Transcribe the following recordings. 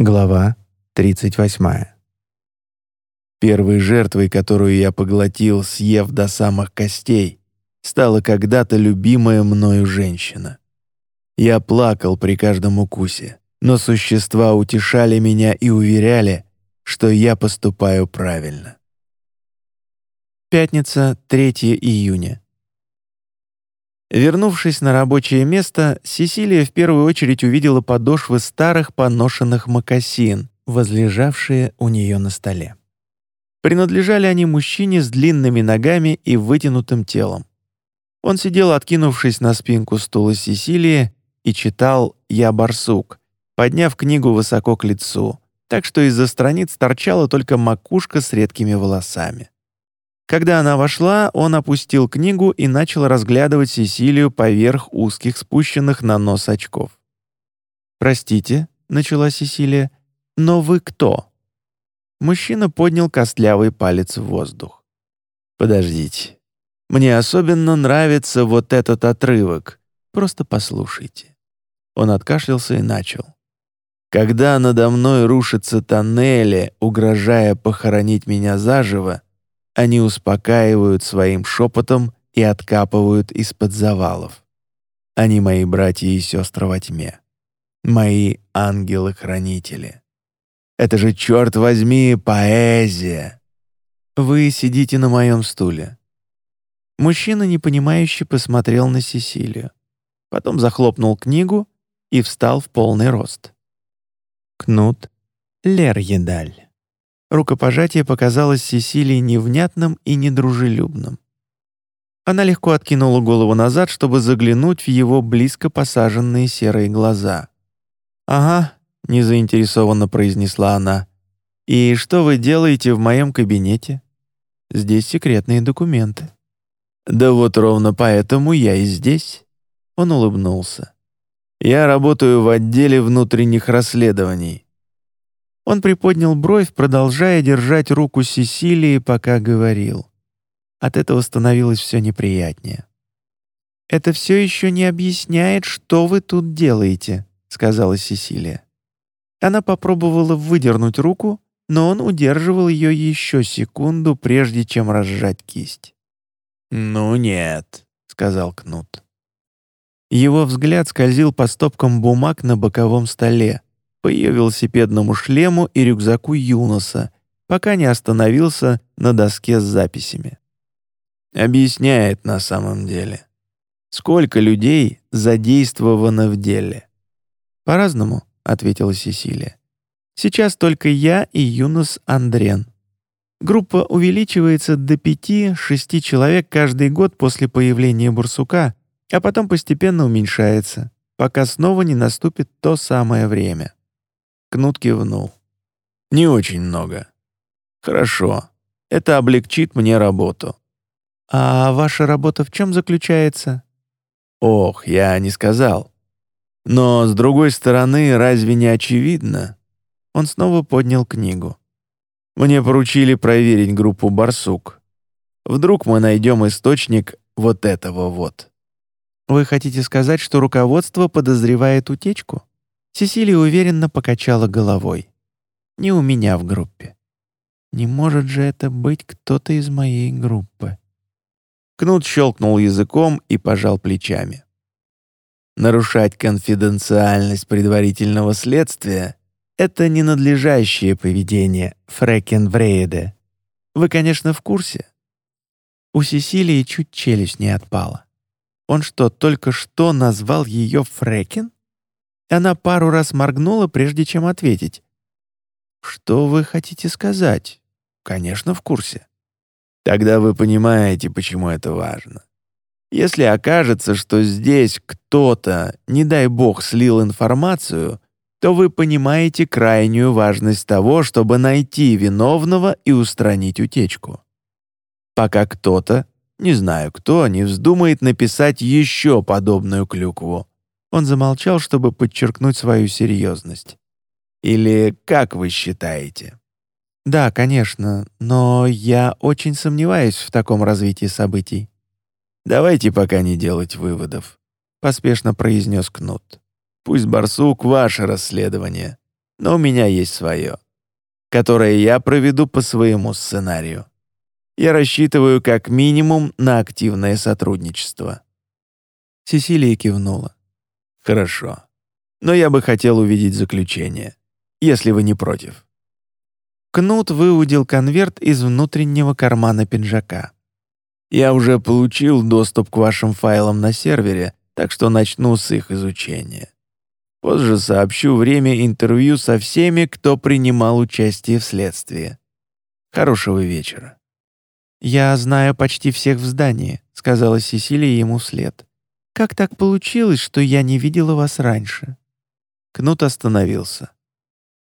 Глава 38. Первой жертвой, которую я поглотил, съев до самых костей, стала когда-то любимая мною женщина. Я плакал при каждом укусе, но существа утешали меня и уверяли, что я поступаю правильно. Пятница, 3 июня. Вернувшись на рабочее место, Сесилия в первую очередь увидела подошвы старых поношенных мокасин, возлежавшие у нее на столе. Принадлежали они мужчине с длинными ногами и вытянутым телом. Он сидел, откинувшись на спинку стула Сесилии, и читал «Я барсук», подняв книгу высоко к лицу, так что из-за страниц торчала только макушка с редкими волосами. Когда она вошла, он опустил книгу и начал разглядывать Сесилию поверх узких спущенных на нос очков. «Простите», — начала Сесилия, — «но вы кто?» Мужчина поднял костлявый палец в воздух. «Подождите. Мне особенно нравится вот этот отрывок. Просто послушайте». Он откашлялся и начал. «Когда надо мной рушатся тоннели, угрожая похоронить меня заживо, они успокаивают своим шепотом и откапывают из-под завалов. Они мои братья и сестры во тьме. Мои ангелы-хранители. Это же, черт возьми, поэзия. Вы сидите на моем стуле. Мужчина, непонимающе, посмотрел на Сесилию. Потом захлопнул книгу и встал в полный рост. Кнут Лерьедаль. Рукопожатие показалось Сесилии невнятным и недружелюбным. Она легко откинула голову назад, чтобы заглянуть в его близко посаженные серые глаза. «Ага», — незаинтересованно произнесла она. «И что вы делаете в моем кабинете? Здесь секретные документы». «Да вот ровно поэтому я и здесь», — он улыбнулся. «Я работаю в отделе внутренних расследований. Он приподнял бровь, продолжая держать руку Сесилии, пока говорил. От этого становилось все неприятнее. «Это все еще не объясняет, что вы тут делаете», — сказала Сесилия. Она попробовала выдернуть руку, но он удерживал ее еще секунду, прежде чем разжать кисть. «Ну нет», — сказал Кнут. Его взгляд скользил по стопкам бумаг на боковом столе, по ее велосипедному шлему и рюкзаку Юноса, пока не остановился на доске с записями. Объясняет на самом деле. Сколько людей задействовано в деле? По-разному, ответила Сесилия. Сейчас только я и Юнос Андрен. Группа увеличивается до пяти-шести человек каждый год после появления Бурсука, а потом постепенно уменьшается, пока снова не наступит то самое время. Кнут кивнул. «Не очень много. Хорошо. Это облегчит мне работу». «А ваша работа в чем заключается?» «Ох, я не сказал. Но, с другой стороны, разве не очевидно?» Он снова поднял книгу. «Мне поручили проверить группу «Барсук». Вдруг мы найдем источник вот этого вот». «Вы хотите сказать, что руководство подозревает утечку?» Сесилия уверенно покачала головой. «Не у меня в группе. Не может же это быть кто-то из моей группы». Кнут щелкнул языком и пожал плечами. Нарушать конфиденциальность предварительного следствия — это ненадлежащее поведение Фрекенврейде. Вы, конечно, в курсе. У Сесилии чуть челюсть не отпала. Он что, только что назвал ее Фрекен? Она пару раз моргнула, прежде чем ответить. «Что вы хотите сказать?» «Конечно, в курсе». «Тогда вы понимаете, почему это важно. Если окажется, что здесь кто-то, не дай бог, слил информацию, то вы понимаете крайнюю важность того, чтобы найти виновного и устранить утечку. Пока кто-то, не знаю кто, не вздумает написать еще подобную клюкву, он замолчал, чтобы подчеркнуть свою серьезность. «Или как вы считаете?» «Да, конечно, но я очень сомневаюсь в таком развитии событий». «Давайте пока не делать выводов», — поспешно произнес Кнут. «Пусть барсук — ваше расследование. но у меня есть свое, которое я проведу по своему сценарию. Я рассчитываю как минимум на активное сотрудничество». Сесилия кивнула. «Хорошо. Но я бы хотел увидеть заключение, если вы не против». Кнут выудил конверт из внутреннего кармана пиджака. «Я уже получил доступ к вашим файлам на сервере, так что начну с их изучения. Позже сообщу время интервью со всеми, кто принимал участие в следствии. Хорошего вечера». «Я знаю почти всех в здании», — сказала Сесилия ему вслед. «Как так получилось, что я не видела вас раньше?» Кнут остановился.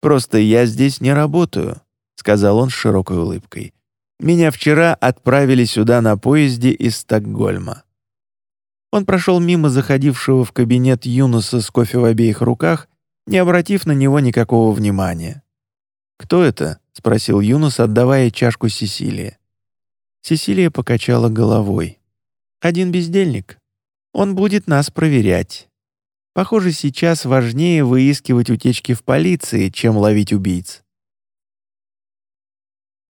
«Просто я здесь не работаю», — сказал он с широкой улыбкой. «Меня вчера отправили сюда на поезде из Стокгольма». Он прошел мимо заходившего в кабинет Юнуса с кофе в обеих руках, не обратив на него никакого внимания. «Кто это?» — спросил Юнус, отдавая чашку Сесилии. Сесилия покачала головой. «Один бездельник. Он будет нас проверять. Похоже, сейчас важнее выискивать утечки в полиции, чем ловить убийц.